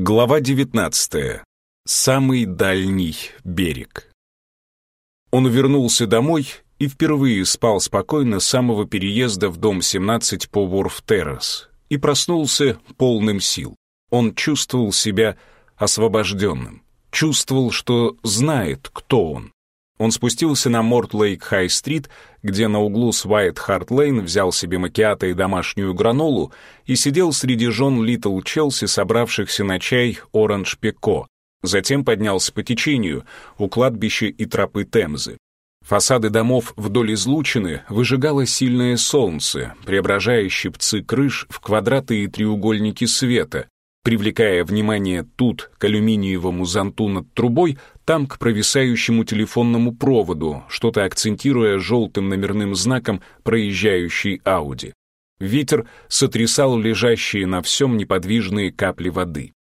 Глава 19. Самый дальний берег. Он вернулся домой и впервые спал спокойно с самого переезда в дом 17 по Ворф-Террас и проснулся полным сил. Он чувствовал себя освобожденным, чувствовал, что знает, кто он. Он спустился на Мортлейк-Хай-стрит где на углу с Уайт-Харт-Лейн взял себе макиата и домашнюю гранолу и сидел среди жен Литл Челси, собравшихся на чай Оранж Пеко. Затем поднялся по течению у кладбища и тропы Темзы. Фасады домов вдоль излучины выжигало сильное солнце, преображая щипцы крыш в квадраты и треугольники света, привлекая внимание тут к алюминиевому зонту над трубой, там к провисающему телефонному проводу, что-то акцентируя желтым номерным знаком проезжающей Ауди. Ветер сотрясал лежащие на всем неподвижные капли воды.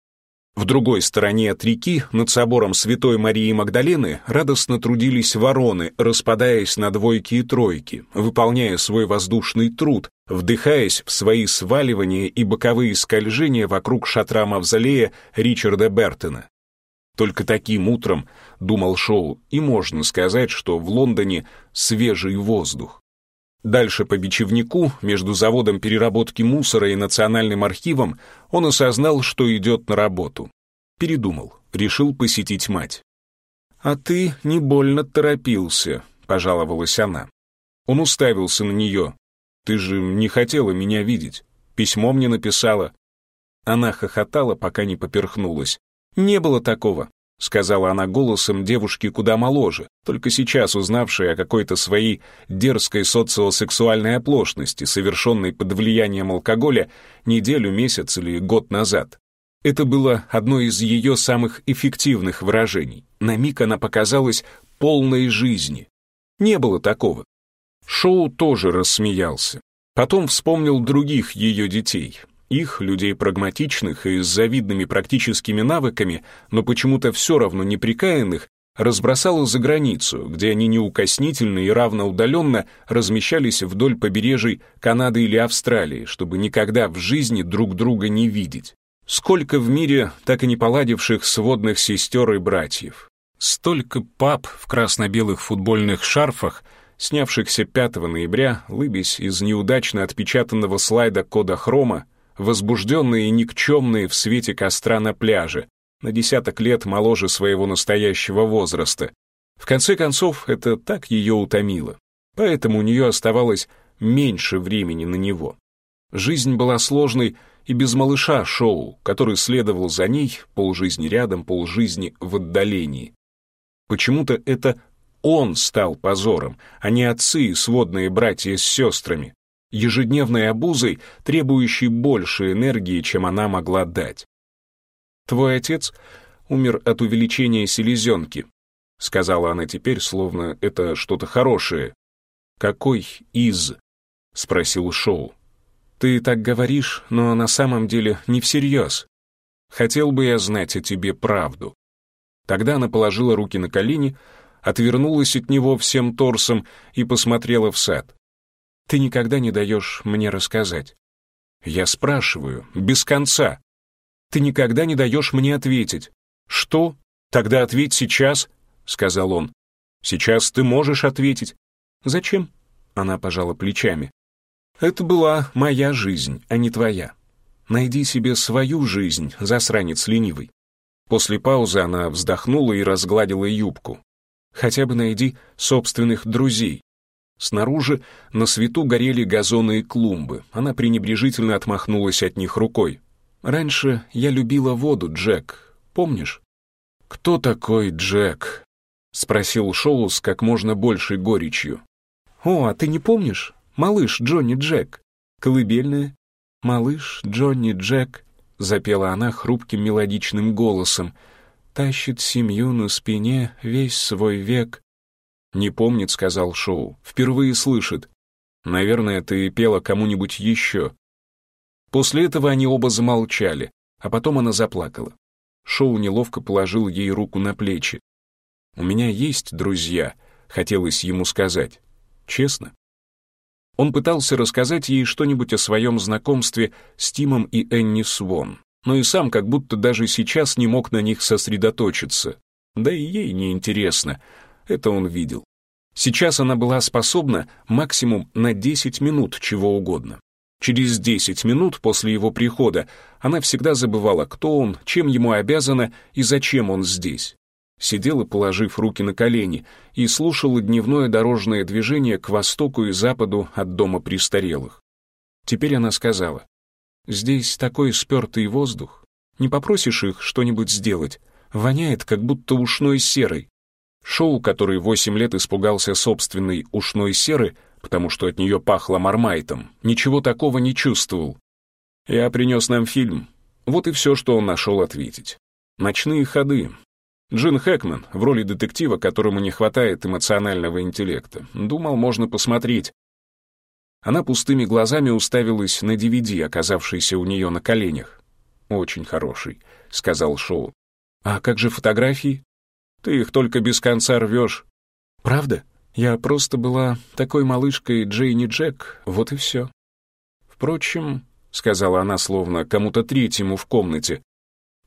В другой стороне от реки, над собором Святой Марии Магдалены, радостно трудились вороны, распадаясь на двойки и тройки, выполняя свой воздушный труд, вдыхаясь в свои сваливания и боковые скольжения вокруг шатра мавзолея Ричарда Бертона. Только таким утром, думал Шоу, и можно сказать, что в Лондоне свежий воздух. Дальше по Бичевнику, между заводом переработки мусора и Национальным архивом, он осознал, что идет на работу. Передумал, решил посетить мать. «А ты не больно торопился», — пожаловалась она. Он уставился на нее. «Ты же не хотела меня видеть. Письмо мне написала». Она хохотала, пока не поперхнулась. «Не было такого», — сказала она голосом девушки куда моложе, только сейчас узнавшей о какой-то своей дерзкой социосексуальной оплошности, совершенной под влиянием алкоголя неделю, месяц или год назад. Это было одно из ее самых эффективных выражений. На миг она показалась полной жизни. Не было такого. Шоу тоже рассмеялся. Потом вспомнил других ее детей, их, людей прагматичных и с завидными практическими навыками, но почему-то все равно неприкаянных, разбросало за границу, где они неукоснительно и равноудаленно размещались вдоль побережий Канады или Австралии, чтобы никогда в жизни друг друга не видеть. Сколько в мире так и не поладивших сводных сестер и братьев. Столько пап в красно-белых футбольных шарфах, снявшихся 5 ноября, лыбясь из неудачно отпечатанного слайда кода хрома, возбужденные и никчемные в свете костра на пляже, на десяток лет моложе своего настоящего возраста. В конце концов, это так ее утомило. Поэтому у нее оставалось меньше времени на него. Жизнь была сложной и без малыша Шоу, который следовал за ней полжизни рядом, полжизни в отдалении. Почему-то это он стал позором, а не отцы и сводные братья с сестрами ежедневной обузой, требующей больше энергии, чем она могла дать. «Твой отец умер от увеличения селезенки», — сказала она теперь, словно это что-то хорошее. «Какой из?» — спросил Шоу. «Ты так говоришь, но на самом деле не всерьез. Хотел бы я знать о тебе правду». Тогда она положила руки на колени, отвернулась от него всем торсом и посмотрела в сад. Ты никогда не даешь мне рассказать. Я спрашиваю, без конца. Ты никогда не даешь мне ответить. Что? Тогда ответь сейчас, сказал он. Сейчас ты можешь ответить. Зачем? Она пожала плечами. Это была моя жизнь, а не твоя. Найди себе свою жизнь, засранец ленивый. После паузы она вздохнула и разгладила юбку. Хотя бы найди собственных друзей. Снаружи на свету горели газоны и клумбы. Она пренебрежительно отмахнулась от них рукой. «Раньше я любила воду, Джек. Помнишь?» «Кто такой Джек?» — спросил Шоус как можно большей горечью. «О, а ты не помнишь? Малыш Джонни Джек. Колыбельная. Малыш Джонни Джек», — запела она хрупким мелодичным голосом, — «тащит семью на спине весь свой век». «Не помнит», — сказал Шоу. «Впервые слышит. Наверное, ты пела кому-нибудь еще». После этого они оба замолчали, а потом она заплакала. Шоу неловко положил ей руку на плечи. «У меня есть друзья», — хотелось ему сказать. «Честно». Он пытался рассказать ей что-нибудь о своем знакомстве с Тимом и Энни Свон, но и сам как будто даже сейчас не мог на них сосредоточиться. Да и ей не интересно. Это он видел. Сейчас она была способна максимум на 10 минут чего угодно. Через 10 минут после его прихода она всегда забывала, кто он, чем ему обязана и зачем он здесь. Сидела, положив руки на колени, и слушала дневное дорожное движение к востоку и западу от дома престарелых. Теперь она сказала, «Здесь такой спертый воздух. Не попросишь их что-нибудь сделать. Воняет, как будто ушной серой. Шоу, который восемь лет испугался собственной ушной серы, потому что от нее пахло мармайтом, ничего такого не чувствовал. Я принес нам фильм. Вот и все, что он нашел ответить. Ночные ходы. Джин Хэкман в роли детектива, которому не хватает эмоционального интеллекта. Думал, можно посмотреть. Она пустыми глазами уставилась на DVD, оказавшийся у нее на коленях. «Очень хороший», — сказал Шоу. «А как же фотографии?» Ты их только без конца рвешь». «Правда? Я просто была такой малышкой Джейни Джек, вот и все». «Впрочем», — сказала она словно кому-то третьему в комнате,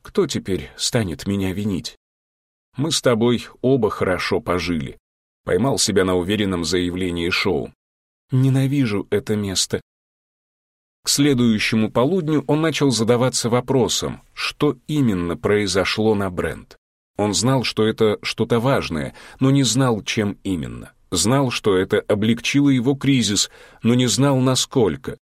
«кто теперь станет меня винить? Мы с тобой оба хорошо пожили», — поймал себя на уверенном заявлении Шоу. «Ненавижу это место». К следующему полудню он начал задаваться вопросом, что именно произошло на Бренд. Он знал, что это что-то важное, но не знал, чем именно. Знал, что это облегчило его кризис, но не знал, насколько.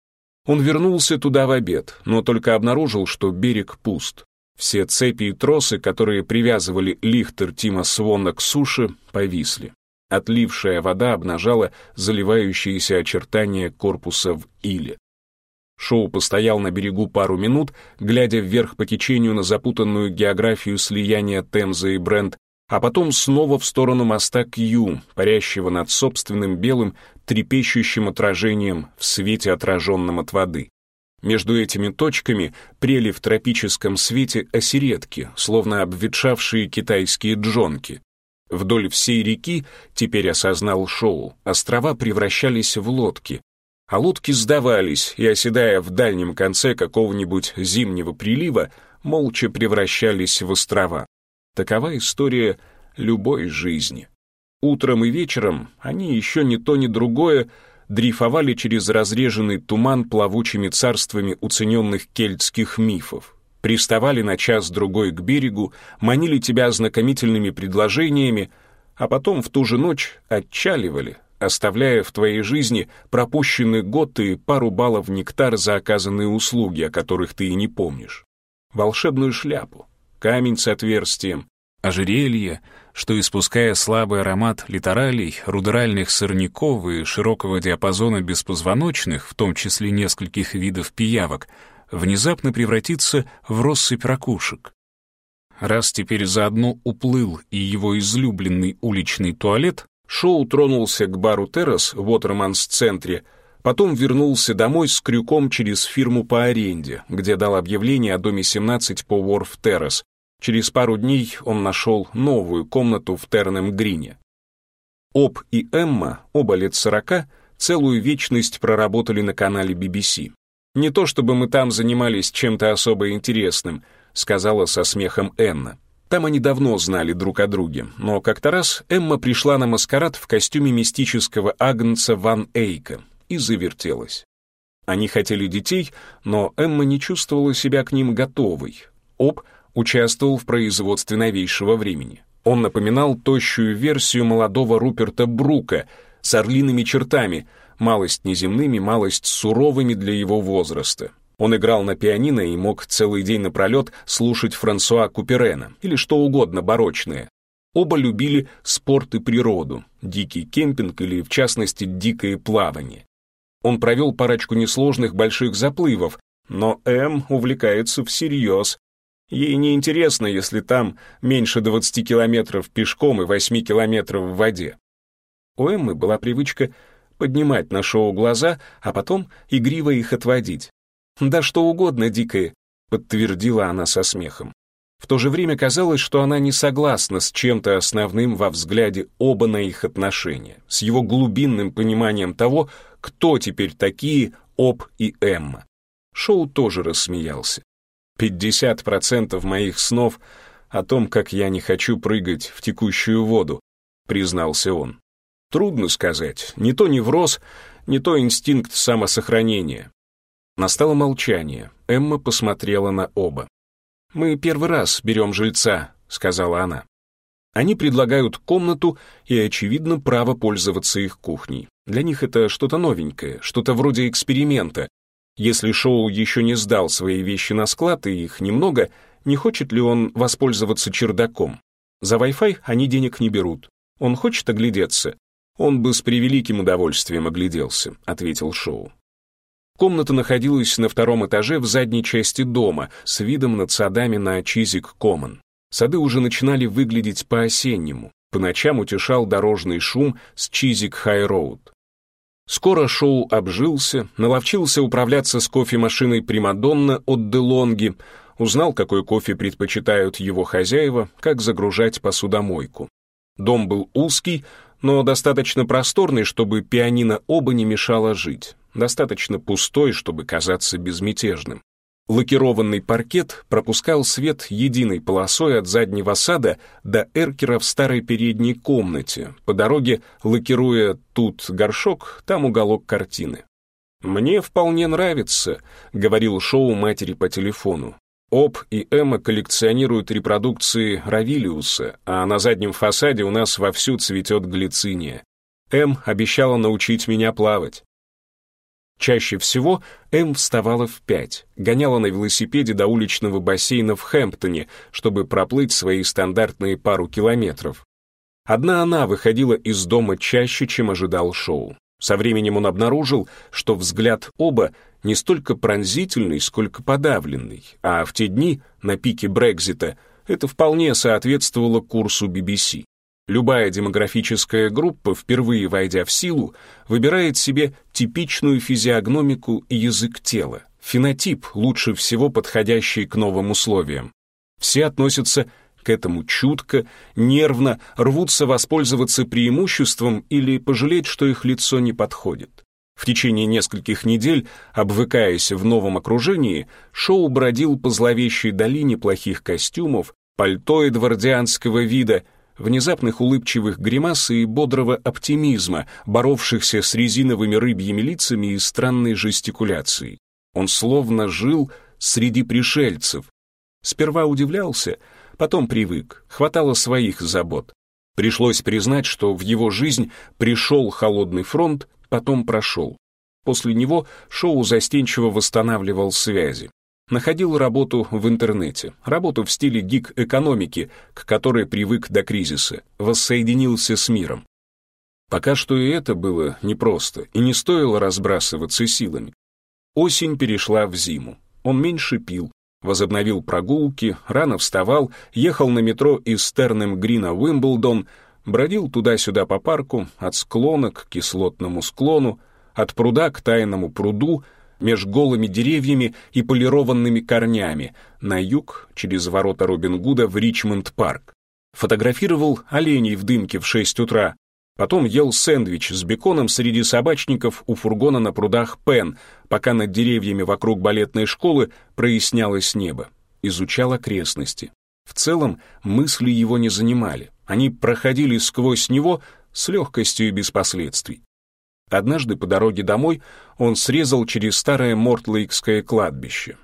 Он вернулся туда в обед, но только обнаружил, что берег пуст. Все цепи и тросы, которые привязывали лихтер Тима Свона к суше, повисли. Отлившая вода обнажала заливающиеся очертания корпуса в иле. Шоу постоял на берегу пару минут, глядя вверх по течению на запутанную географию слияния Темзы и Брент, а потом снова в сторону моста Кью, парящего над собственным белым, трепещущим отражением в свете, отраженном от воды. Между этими точками прели в тропическом свете осередки, словно обветшавшие китайские джонки. Вдоль всей реки, теперь осознал Шоу, острова превращались в лодки, а лодки сдавались и, оседая в дальнем конце какого-нибудь зимнего прилива, молча превращались в острова. Такова история любой жизни. Утром и вечером они еще ни то, ни другое дрейфовали через разреженный туман плавучими царствами уцененных кельтских мифов. Приставали на час-другой к берегу, манили тебя ознакомительными предложениями, а потом в ту же ночь отчаливали, оставляя в твоей жизни пропущенный год и пару баллов нектар за оказанные услуги, о которых ты и не помнишь. Волшебную шляпу, камень с отверстием, ожерелье, что, испуская слабый аромат литералей, рудеральных сорняков и широкого диапазона беспозвоночных, в том числе нескольких видов пиявок, внезапно превратится в россыпь ракушек. Раз теперь заодно уплыл и его излюбленный уличный туалет, Шоу тронулся к бару «Террас» в Уотерманс-центре, потом вернулся домой с крюком через фирму по аренде, где дал объявление о доме 17 по Уорф-Террас. Через пару дней он нашел новую комнату в Тернем-Грине. Об и Эмма, оба лет 40, целую вечность проработали на канале BBC. «Не то чтобы мы там занимались чем-то особо интересным», сказала со смехом Энна. Там они давно знали друг о друге, но как-то раз Эмма пришла на маскарад в костюме мистического агнца Ван Эйка и завертелась. Они хотели детей, но Эмма не чувствовала себя к ним готовой. Об участвовал в производстве новейшего времени. Он напоминал тощую версию молодого Руперта Брука с орлиными чертами, малость неземными, малость суровыми для его возраста. Он играл на пианино и мог целый день напролет слушать Франсуа Куперена или что угодно барочное. Оба любили спорт и природу, дикий кемпинг или, в частности, дикое плавание. Он провел парочку несложных больших заплывов, но М увлекается всерьез. Ей не интересно, если там меньше 20 километров пешком и 8 километров в воде. У Эммы была привычка поднимать на шоу глаза, а потом игриво их отводить. «Да что угодно дикое», — подтвердила она со смехом. В то же время казалось, что она не согласна с чем-то основным во взгляде оба на их отношения, с его глубинным пониманием того, кто теперь такие Об и Эмма. Шоу тоже рассмеялся. 50% моих снов о том, как я не хочу прыгать в текущую воду, признался он. Трудно сказать, не то невроз, не то инстинкт самосохранения. Настало молчание. Эмма посмотрела на оба. «Мы первый раз берем жильца», — сказала она. Они предлагают комнату и, очевидно, право пользоваться их кухней. Для них это что-то новенькое, что-то вроде эксперимента. Если Шоу еще не сдал свои вещи на склад и их немного, не хочет ли он воспользоваться чердаком? За Wi-Fi они денег не берут. Он хочет оглядеться. Он бы с превеликим удовольствием огляделся, ответил Шоу. Комната находилась на втором этаже в задней части дома с видом над садами на Чизик Коммон. Сады уже начинали выглядеть по-осеннему. По ночам утешал дорожный шум с Чизик Хай-Роуд. Скоро шоу обжился, наловчился управляться с кофемашиной Примадонна от Делонги, узнал, какой кофе предпочитают его хозяева, как загружать посудомойку. Дом был узкий, но достаточно просторный, чтобы пианино оба не мешало жить достаточно пустой, чтобы казаться безмятежным. Лакированный паркет пропускал свет единой полосой от заднего сада до эркера в старой передней комнате, по дороге лакируя тут горшок, там уголок картины. «Мне вполне нравится», — говорил Шоу матери по телефону. Об и Эмма коллекционируют репродукции Равилиуса, а на заднем фасаде у нас вовсю цветет глициния. Эм обещала научить меня плавать. Чаще всего Эм вставала в пять, гоняла на велосипеде до уличного бассейна в Хэмптоне, чтобы проплыть свои стандартные пару километров. Одна она выходила из дома чаще, чем ожидал Шоу. Со временем он обнаружил, что взгляд оба не столько пронзительный, сколько подавленный, а в те дни, на пике Брекзита, это вполне соответствовало курсу BBC. Любая демографическая группа, впервые войдя в силу, выбирает себе типичную физиогномику и язык тела, фенотип, лучше всего подходящий к новым условиям. Все относятся к этому чутко, нервно, рвутся воспользоваться преимуществом или пожалеть, что их лицо не подходит. В течение нескольких недель, обвыкаясь в новом окружении, Шоу бродил по зловещей долине плохих костюмов, пальто эдвардианского вида, внезапных улыбчивых гримас и бодрого оптимизма, боровшихся с резиновыми рыбьими лицами и странной жестикуляцией. Он словно жил среди пришельцев. Сперва удивлялся, потом привык, хватало своих забот. Пришлось признать, что в его жизнь пришел холодный фронт, потом прошел. После него шоу застенчиво восстанавливал связи. Находил работу в интернете, работу в стиле гик-экономики, к которой привык до кризиса, воссоединился с миром. Пока что и это было непросто, и не стоило разбрасываться силами. Осень перешла в зиму. Он меньше пил, возобновил прогулки, рано вставал, ехал на метро из Стернем Грина в Уимблдон, бродил туда-сюда по парку, от склона к кислотному склону, от пруда к тайному пруду — меж голыми деревьями и полированными корнями, на юг, через ворота Робин Гуда в Ричмонд-парк. Фотографировал оленей в дымке в 6 утра, Потом ел сэндвич с беконом среди собачников у фургона на прудах Пен, пока над деревьями вокруг балетной школы прояснялось небо. Изучал окрестности. В целом мысли его не занимали. Они проходили сквозь него с легкостью и без последствий. Однажды по дороге домой он срезал через старое Мортлейкское кладбище.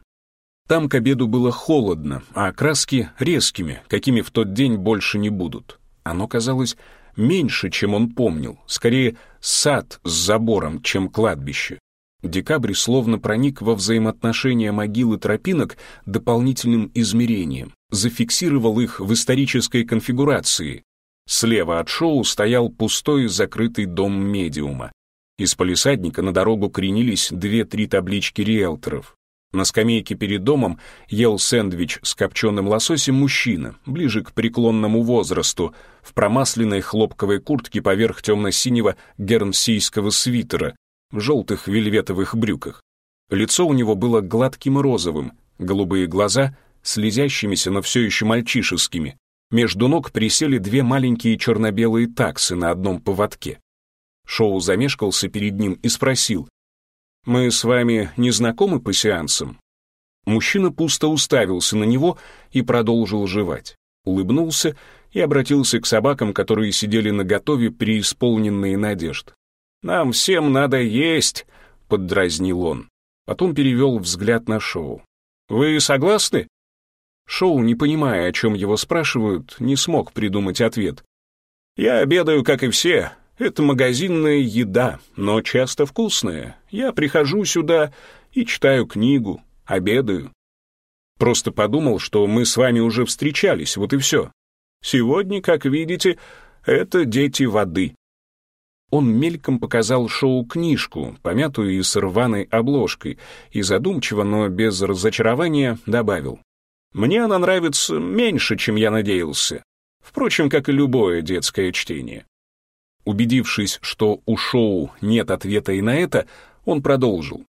Там к обеду было холодно, а краски резкими, какими в тот день больше не будут. Оно казалось меньше, чем он помнил, скорее сад с забором, чем кладбище. Декабрь словно проник во взаимоотношения могил и тропинок дополнительным измерением, зафиксировал их в исторической конфигурации. Слева от шоу стоял пустой закрытый дом медиума, из полисадника на дорогу кренились две-три таблички риэлторов. На скамейке перед домом ел сэндвич с копченым лососем мужчина, ближе к преклонному возрасту, в промасленной хлопковой куртке поверх темно-синего гернсийского свитера, в желтых вельветовых брюках. Лицо у него было гладким и розовым, голубые глаза слезящимися, но все еще мальчишескими. Между ног присели две маленькие черно-белые таксы на одном поводке. Шоу замешкался перед ним и спросил. «Мы с вами не знакомы по сеансам?» Мужчина пусто уставился на него и продолжил жевать. Улыбнулся и обратился к собакам, которые сидели на готове, преисполненные надежд. «Нам всем надо есть!» — поддразнил он. Потом перевел взгляд на Шоу. «Вы согласны?» Шоу, не понимая, о чем его спрашивают, не смог придумать ответ. «Я обедаю, как и все, это магазинная еда, но часто вкусная. Я прихожу сюда и читаю книгу, обедаю. Просто подумал, что мы с вами уже встречались, вот и все. Сегодня, как видите, это дети воды. Он мельком показал шоу-книжку, помятую и с рваной обложкой, и задумчиво, но без разочарования добавил. «Мне она нравится меньше, чем я надеялся. Впрочем, как и любое детское чтение. Убедившись, что у Шоу нет ответа и на это, он продолжил.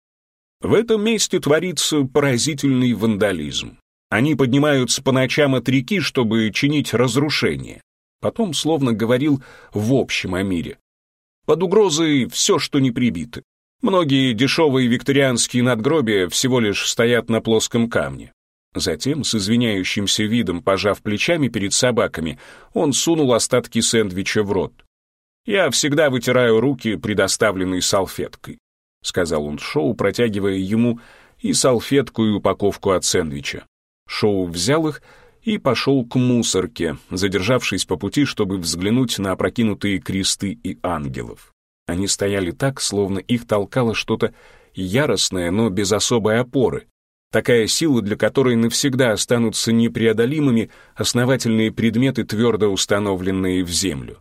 В этом месте творится поразительный вандализм. Они поднимаются по ночам от реки, чтобы чинить разрушения. Потом словно говорил в общем о мире. Под угрозой все, что не прибито. Многие дешевые викторианские надгробия всего лишь стоят на плоском камне. Затем, с извиняющимся видом, пожав плечами перед собаками, он сунул остатки сэндвича в рот. «Я всегда вытираю руки, предоставленные салфеткой», — сказал он Шоу, протягивая ему и салфетку, и упаковку от сэндвича. Шоу взял их и пошел к мусорке, задержавшись по пути, чтобы взглянуть на опрокинутые кресты и ангелов. Они стояли так, словно их толкало что-то яростное, но без особой опоры. Такая сила, для которой навсегда останутся непреодолимыми основательные предметы, твердо установленные в землю.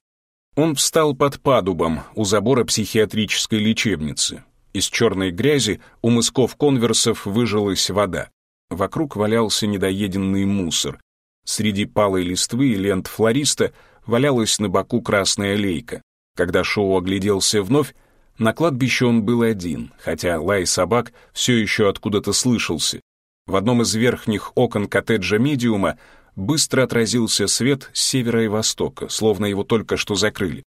Он встал под падубом у забора психиатрической лечебницы. Из черной грязи у мысков конверсов выжилась вода. Вокруг валялся недоеденный мусор. Среди палой листвы и лент флориста валялась на боку красная лейка. Когда Шоу огляделся вновь, на кладбище он был один, хотя лай собак все еще откуда-то слышался. В одном из верхних окон коттеджа медиума быстро отразился свет с севера и востока, словно его только что закрыли.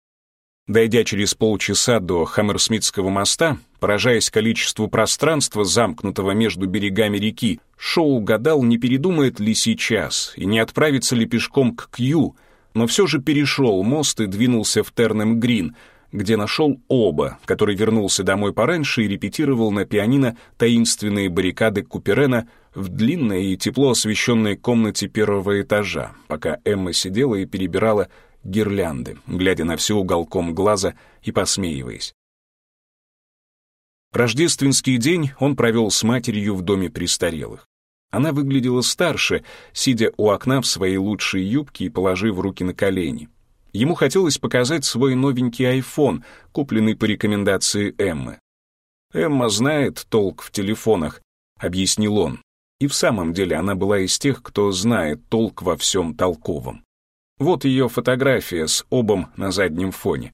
Дойдя через полчаса до Хаммерсмитского моста, поражаясь количеству пространства, замкнутого между берегами реки, Шоу гадал, не передумает ли сейчас и не отправится ли пешком к Кью, но все же перешел мост и двинулся в Тернем Грин, где нашел Оба, который вернулся домой пораньше и репетировал на пианино таинственные баррикады Куперена — в длинной и тепло освещенной комнате первого этажа, пока Эмма сидела и перебирала гирлянды, глядя на все уголком глаза и посмеиваясь. Рождественский день он провел с матерью в доме престарелых. Она выглядела старше, сидя у окна в своей лучшей юбке и положив руки на колени. Ему хотелось показать свой новенький iPhone, купленный по рекомендации Эммы. «Эмма знает толк в телефонах», — объяснил он. И в самом деле она была из тех, кто знает толк во всем толковом. Вот ее фотография с обом на заднем фоне.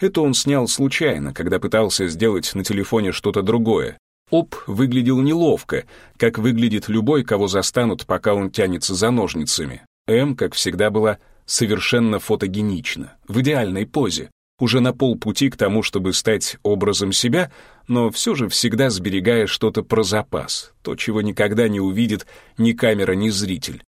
Это он снял случайно, когда пытался сделать на телефоне что-то другое. Об выглядел неловко, как выглядит любой, кого застанут, пока он тянется за ножницами. М, как всегда, была совершенно фотогенична, в идеальной позе уже на полпути к тому, чтобы стать образом себя, но все же всегда сберегая что-то про запас, то, чего никогда не увидит ни камера, ни зритель.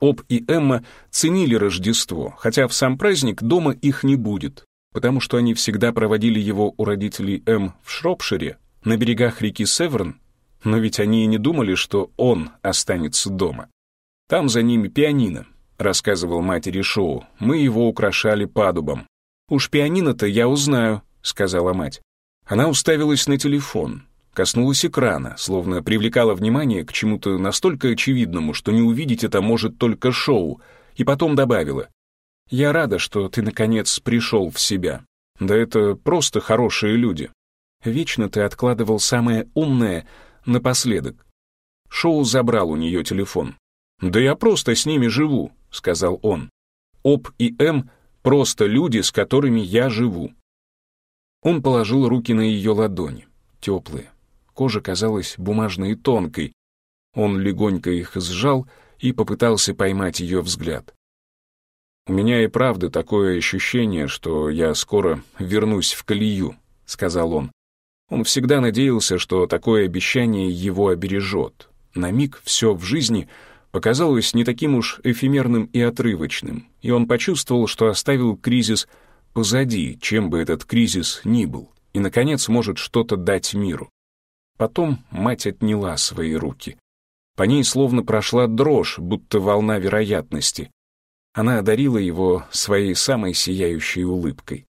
Об и Эмма ценили Рождество, хотя в сам праздник дома их не будет, потому что они всегда проводили его у родителей М в Шропшире, на берегах реки Северн, но ведь они и не думали, что он останется дома. Там за ними пианино, рассказывал матери Шоу, мы его украшали падубом. «Уж пианино-то я узнаю», — сказала мать. Она уставилась на телефон, коснулась экрана, словно привлекала внимание к чему-то настолько очевидному, что не увидеть это может только шоу, и потом добавила. «Я рада, что ты, наконец, пришел в себя. Да это просто хорошие люди. Вечно ты откладывал самое умное напоследок». Шоу забрал у нее телефон. «Да я просто с ними живу», — сказал он. Оп и М Просто люди, с которыми я живу. Он положил руки на ее ладони, теплые. Кожа казалась бумажной и тонкой. Он легонько их сжал и попытался поймать ее взгляд. «У меня и правда такое ощущение, что я скоро вернусь в колею», — сказал он. Он всегда надеялся, что такое обещание его обережет. На миг все в жизни показалось не таким уж эфемерным и отрывочным и он почувствовал, что оставил кризис позади, чем бы этот кризис ни был, и, наконец, может что-то дать миру. Потом мать отняла свои руки. По ней словно прошла дрожь, будто волна вероятности. Она одарила его своей самой сияющей улыбкой.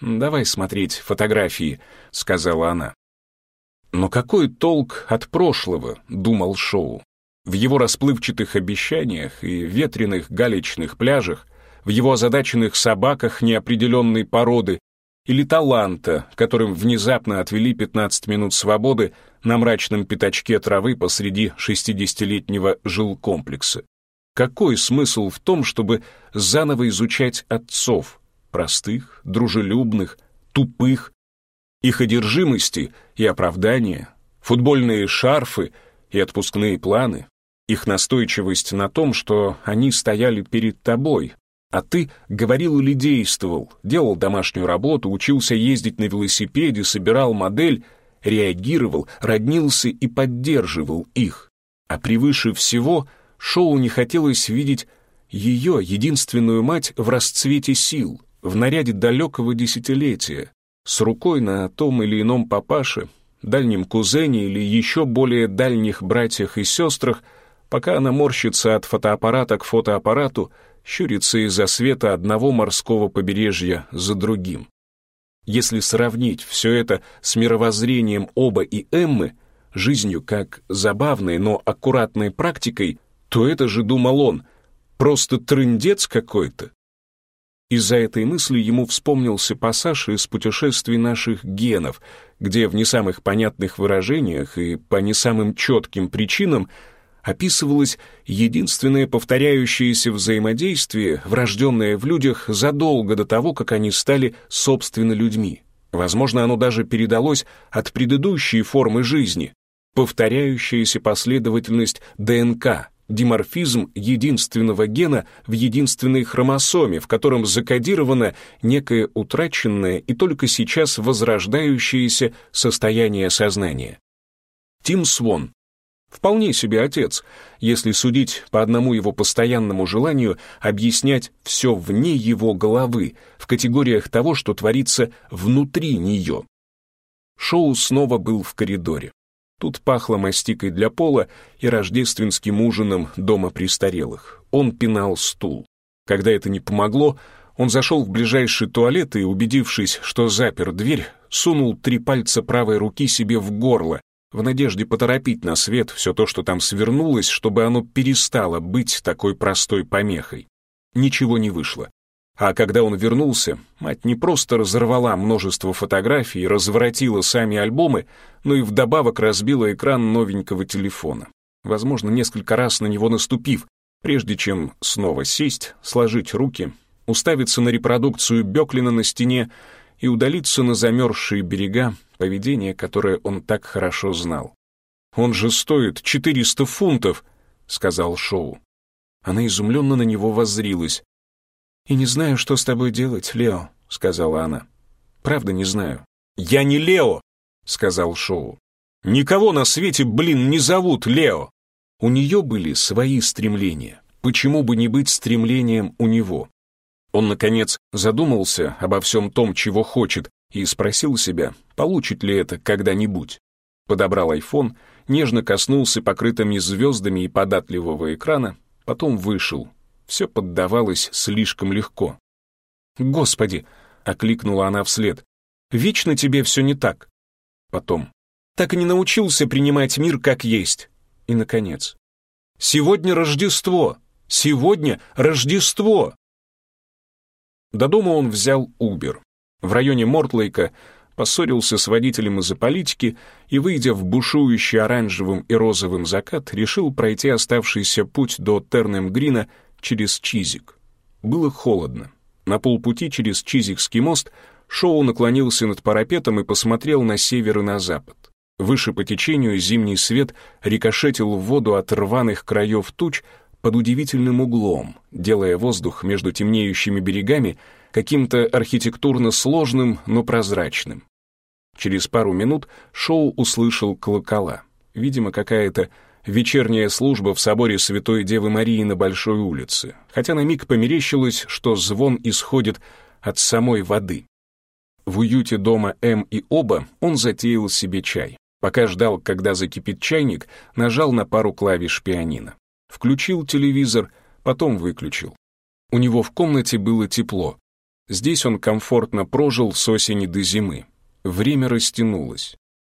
«Давай смотреть фотографии», — сказала она. «Но какой толк от прошлого?» — думал Шоу. В его расплывчатых обещаниях и ветреных галечных пляжах в его озадаченных собаках неопределенной породы или таланта, которым внезапно отвели 15 минут свободы на мрачном пятачке травы посреди 60-летнего жилкомплекса. Какой смысл в том, чтобы заново изучать отцов, простых, дружелюбных, тупых, их одержимости и оправдания, футбольные шарфы и отпускные планы, их настойчивость на том, что они стояли перед тобой, а ты говорил или действовал, делал домашнюю работу, учился ездить на велосипеде, собирал модель, реагировал, роднился и поддерживал их. А превыше всего Шоу не хотелось видеть ее, единственную мать, в расцвете сил, в наряде далекого десятилетия, с рукой на том или ином папаше, дальнем кузене или еще более дальних братьях и сестрах, пока она морщится от фотоаппарата к фотоаппарату — щурится из-за света одного морского побережья за другим. Если сравнить все это с мировоззрением Оба и Эммы, жизнью как забавной, но аккуратной практикой, то это же думал он, просто трындец какой-то. Из-за этой мысли ему вспомнился пассаж из «Путешествий наших генов», где в не самых понятных выражениях и по не самым четким причинам – описывалось единственное повторяющееся взаимодействие, врожденное в людях задолго до того, как они стали собственно людьми. Возможно, оно даже передалось от предыдущей формы жизни, повторяющаяся последовательность ДНК, диморфизм единственного гена в единственной хромосоме, в котором закодировано некое утраченное и только сейчас возрождающееся состояние сознания. Тим Свон, Вполне себе отец, если судить по одному его постоянному желанию объяснять все вне его головы, в категориях того, что творится внутри нее. Шоу снова был в коридоре. Тут пахло мастикой для пола и рождественским ужином дома престарелых. Он пинал стул. Когда это не помогло, он зашел в ближайший туалет и, убедившись, что запер дверь, сунул три пальца правой руки себе в горло, в надежде поторопить на свет все то, что там свернулось, чтобы оно перестало быть такой простой помехой. Ничего не вышло. А когда он вернулся, мать не просто разорвала множество фотографий и разворотила сами альбомы, но и вдобавок разбила экран новенького телефона. Возможно, несколько раз на него наступив, прежде чем снова сесть, сложить руки, уставиться на репродукцию Беклина на стене и удалиться на замерзшие берега, поведение, которое он так хорошо знал. «Он же стоит 400 фунтов!» — сказал Шоу. Она изумленно на него воззрилась. «И не знаю, что с тобой делать, Лео», — сказала она. «Правда не знаю». «Я не Лео!» — сказал Шоу. «Никого на свете, блин, не зовут Лео!» У нее были свои стремления. Почему бы не быть стремлением у него? Он, наконец, задумался обо всем том, чего хочет, и спросил себя, получит ли это когда-нибудь. Подобрал айфон, нежно коснулся покрытыми звездами и податливого экрана, потом вышел. Все поддавалось слишком легко. «Господи!» — окликнула она вслед. «Вечно тебе все не так!» Потом. «Так и не научился принимать мир как есть!» И, наконец. «Сегодня Рождество! Сегодня Рождество!» До дома он взял Убер. В районе Мортлейка поссорился с водителем из-за политики и, выйдя в бушующий оранжевым и розовым закат, решил пройти оставшийся путь до Тернем-Грина через Чизик. Было холодно. На полпути через Чизикский мост Шоу наклонился над парапетом и посмотрел на север и на запад. Выше по течению зимний свет рикошетил в воду от рваных краев туч, под удивительным углом, делая воздух между темнеющими берегами каким-то архитектурно сложным, но прозрачным. Через пару минут Шоу услышал колокола. Видимо, какая-то вечерняя служба в соборе Святой Девы Марии на Большой улице, хотя на миг померещилось, что звон исходит от самой воды. В уюте дома М и Оба он затеял себе чай. Пока ждал, когда закипит чайник, нажал на пару клавиш пианино. Включил телевизор, потом выключил. У него в комнате было тепло. Здесь он комфортно прожил с осени до зимы. Время растянулось.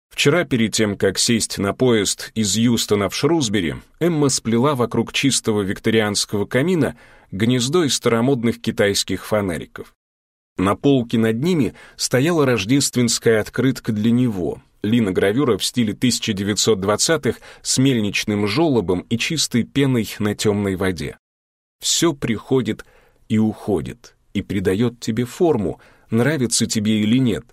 Вчера, перед тем, как сесть на поезд из Юстона в Шрусбери, Эмма сплела вокруг чистого викторианского камина гнездо из старомодных китайских фонариков. На полке над ними стояла рождественская открытка для него — линогравюра в стиле 1920-х с мельничным желобом и чистой пеной на темной воде. Все приходит и уходит, и придает тебе форму, нравится тебе или нет.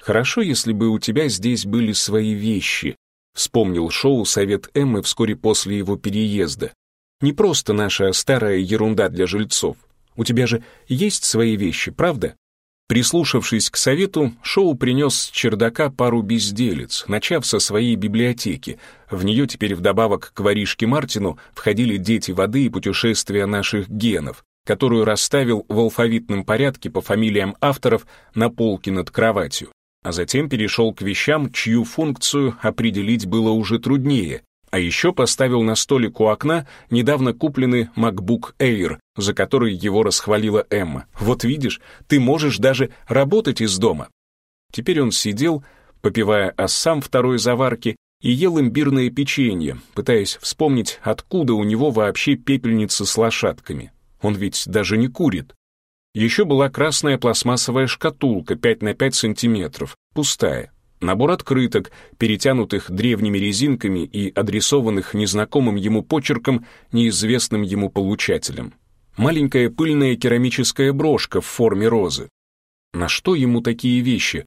Хорошо, если бы у тебя здесь были свои вещи, вспомнил шоу «Совет Эммы» вскоре после его переезда. Не просто наша старая ерунда для жильцов. У тебя же есть свои вещи, правда? Прислушавшись к совету, Шоу принес с чердака пару безделец, начав со своей библиотеки. В нее теперь вдобавок к воришке Мартину входили дети воды и путешествия наших генов, которую расставил в алфавитном порядке по фамилиям авторов на полке над кроватью. А затем перешел к вещам, чью функцию определить было уже труднее, а еще поставил на столик у окна недавно купленный MacBook Air, за который его расхвалила Эмма. «Вот видишь, ты можешь даже работать из дома». Теперь он сидел, попивая ассам второй заварки, и ел имбирное печенье, пытаясь вспомнить, откуда у него вообще пепельница с лошадками. Он ведь даже не курит. Еще была красная пластмассовая шкатулка 5 на 5 сантиметров, пустая. Набор открыток, перетянутых древними резинками и адресованных незнакомым ему почерком неизвестным ему получателем. Маленькая пыльная керамическая брошка в форме розы. На что ему такие вещи?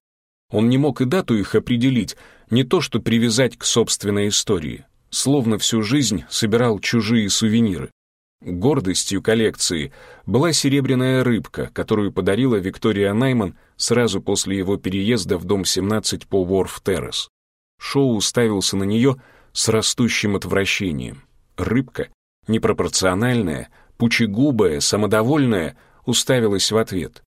Он не мог и дату их определить, не то что привязать к собственной истории. Словно всю жизнь собирал чужие сувениры. Гордостью коллекции была серебряная рыбка, которую подарила Виктория Найман сразу после его переезда в дом 17 по Уорф-Террас. Шоу уставился на нее с растущим отвращением. Рыбка, непропорциональная, пучегубая, самодовольная, уставилась в ответ.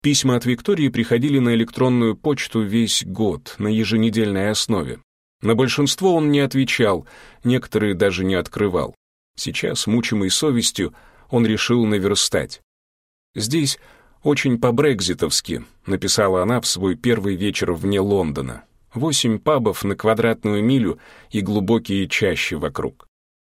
Письма от Виктории приходили на электронную почту весь год, на еженедельной основе. На большинство он не отвечал, некоторые даже не открывал. Сейчас, мучимый совестью, он решил наверстать. «Здесь очень по-брекзитовски», — написала она в свой первый вечер вне Лондона. Восемь пабов на квадратную милю и глубокие чащи вокруг.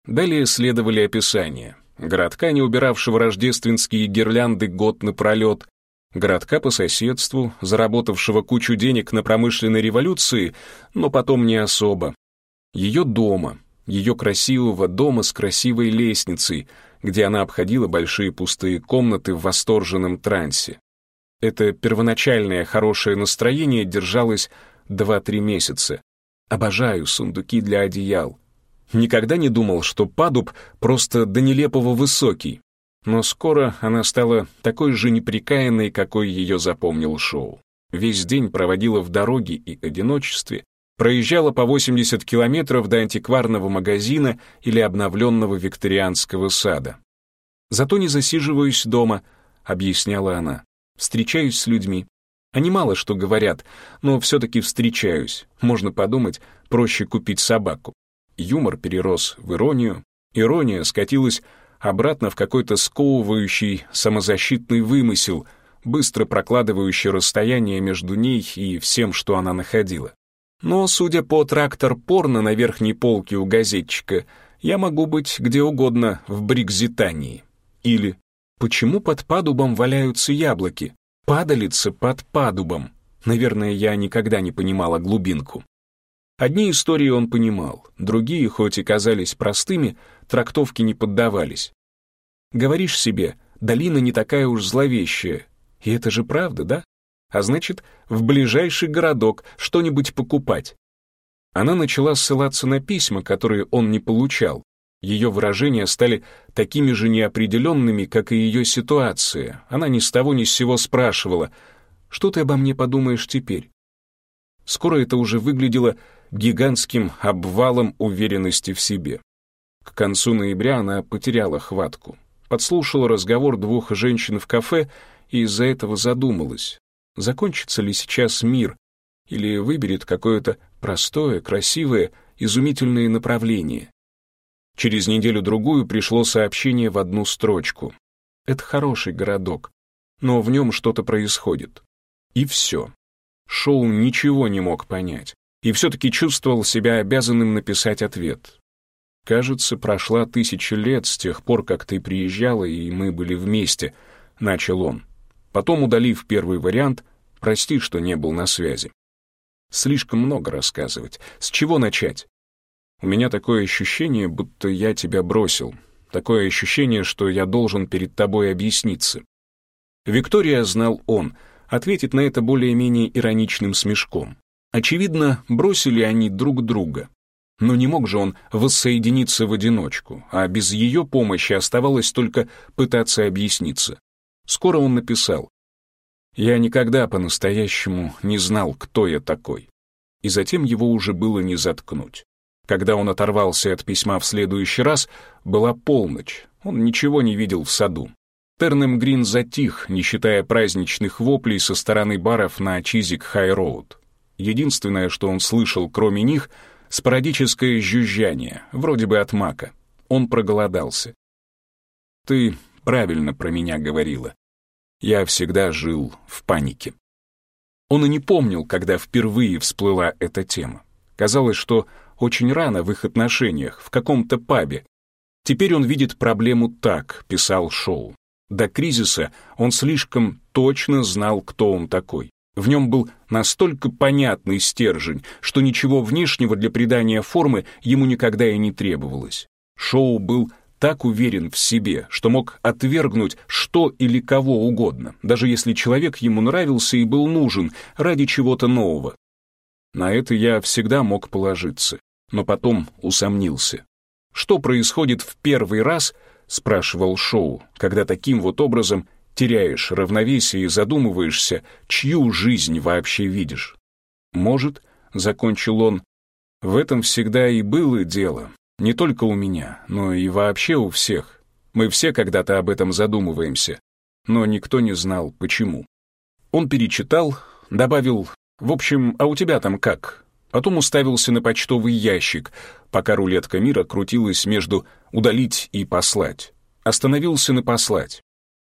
Далее следовали описания. Городка, не убиравшего рождественские гирлянды год напролет, городка по соседству, заработавшего кучу денег на промышленной революции, но потом не особо. Ее дома, ее красивого дома с красивой лестницей, где она обходила большие пустые комнаты в восторженном трансе. Это первоначальное хорошее настроение держалось 2-3 месяца. Обожаю сундуки для одеял. Никогда не думал, что падуб просто до нелепого высокий. Но скоро она стала такой же неприкаянной, какой ее запомнил Шоу. Весь день проводила в дороге и одиночестве, проезжала по 80 километров до антикварного магазина или обновленного викторианского сада. «Зато не засиживаюсь дома», — объясняла она. «Встречаюсь с людьми. Они мало что говорят, но все-таки встречаюсь. Можно подумать, проще купить собаку». Юмор перерос в иронию, ирония скатилась обратно в какой-то сковывающий самозащитный вымысел, быстро прокладывающий расстояние между ней и всем, что она находила. Но, судя по трактор порно на верхней полке у газетчика, я могу быть где угодно в Брикзитании. Или «Почему под падубом валяются яблоки? Падалицы под падубом». Наверное, я никогда не понимала глубинку. Одни истории он понимал, другие, хоть и казались простыми, трактовки не поддавались. Говоришь себе, долина не такая уж зловещая. И это же правда, да? а значит, в ближайший городок что-нибудь покупать. Она начала ссылаться на письма, которые он не получал. Ее выражения стали такими же неопределенными, как и ее ситуация. Она ни с того ни с сего спрашивала, «Что ты обо мне подумаешь теперь?» Скоро это уже выглядело гигантским обвалом уверенности в себе. К концу ноября она потеряла хватку. Подслушала разговор двух женщин в кафе и из-за этого задумалась закончится ли сейчас мир или выберет какое-то простое, красивое, изумительное направление. Через неделю-другую пришло сообщение в одну строчку. Это хороший городок, но в нем что-то происходит. И все. Шоу ничего не мог понять, и все-таки чувствовал себя обязанным написать ответ. «Кажется, прошла тысяча лет с тех пор, как ты приезжала, и мы были вместе», — начал он. Потом, удалив первый вариант, прости, что не был на связи. Слишком много рассказывать. С чего начать? У меня такое ощущение, будто я тебя бросил. Такое ощущение, что я должен перед тобой объясниться. Виктория знал он, ответит на это более-менее ироничным смешком. Очевидно, бросили они друг друга. Но не мог же он воссоединиться в одиночку, а без ее помощи оставалось только пытаться объясниться. Скоро он написал. «Я никогда по-настоящему не знал, кто я такой». И затем его уже было не заткнуть. Когда он оторвался от письма в следующий раз, была полночь, он ничего не видел в саду. Тернем Грин затих, не считая праздничных воплей со стороны баров на Чизик Хай-Роуд. Единственное, что он слышал, кроме них, спорадическое жужжание, вроде бы от мака. Он проголодался. «Ты правильно про меня говорила. Я всегда жил в панике. Он и не помнил, когда впервые всплыла эта тема. Казалось, что очень рано в их отношениях, в каком-то пабе. Теперь он видит проблему так, писал Шоу. До кризиса он слишком точно знал, кто он такой. В нем был настолько понятный стержень, что ничего внешнего для придания формы ему никогда и не требовалось. Шоу был так уверен в себе, что мог отвергнуть что или кого угодно, даже если человек ему нравился и был нужен ради чего-то нового. На это я всегда мог положиться, но потом усомнился. «Что происходит в первый раз?» — спрашивал Шоу, когда таким вот образом теряешь равновесие и задумываешься, чью жизнь вообще видишь. «Может», — закончил он, — «в этом всегда и было дело, не только у меня, но и вообще у всех. Мы все когда-то об этом задумываемся, но никто не знал, почему. Он перечитал, добавил «В общем, а у тебя там как?» Потом уставился на почтовый ящик, пока рулетка мира крутилась между «удалить» и «послать». Остановился на «послать».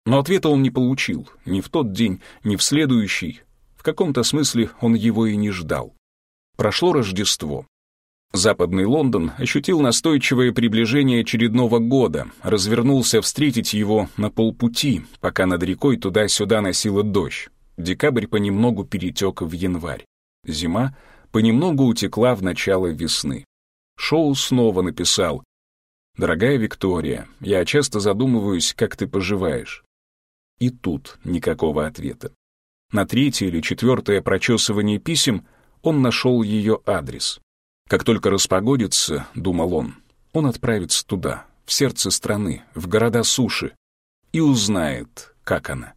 Но ответа он не получил ни в тот день, ни в следующий. В каком-то смысле он его и не ждал. Прошло Рождество. Западный Лондон ощутил настойчивое приближение очередного года, развернулся встретить его на полпути, пока над рекой туда-сюда носила дождь. Декабрь понемногу перетек в январь. Зима понемногу утекла в начало весны. Шоу снова написал «Дорогая Виктория, я часто задумываюсь, как ты поживаешь». И тут никакого ответа. На третье или четвертое прочесывание писем он нашел ее адрес. Как только распогодится, думал он, он отправится туда, в сердце страны, в города суши, и узнает, как она.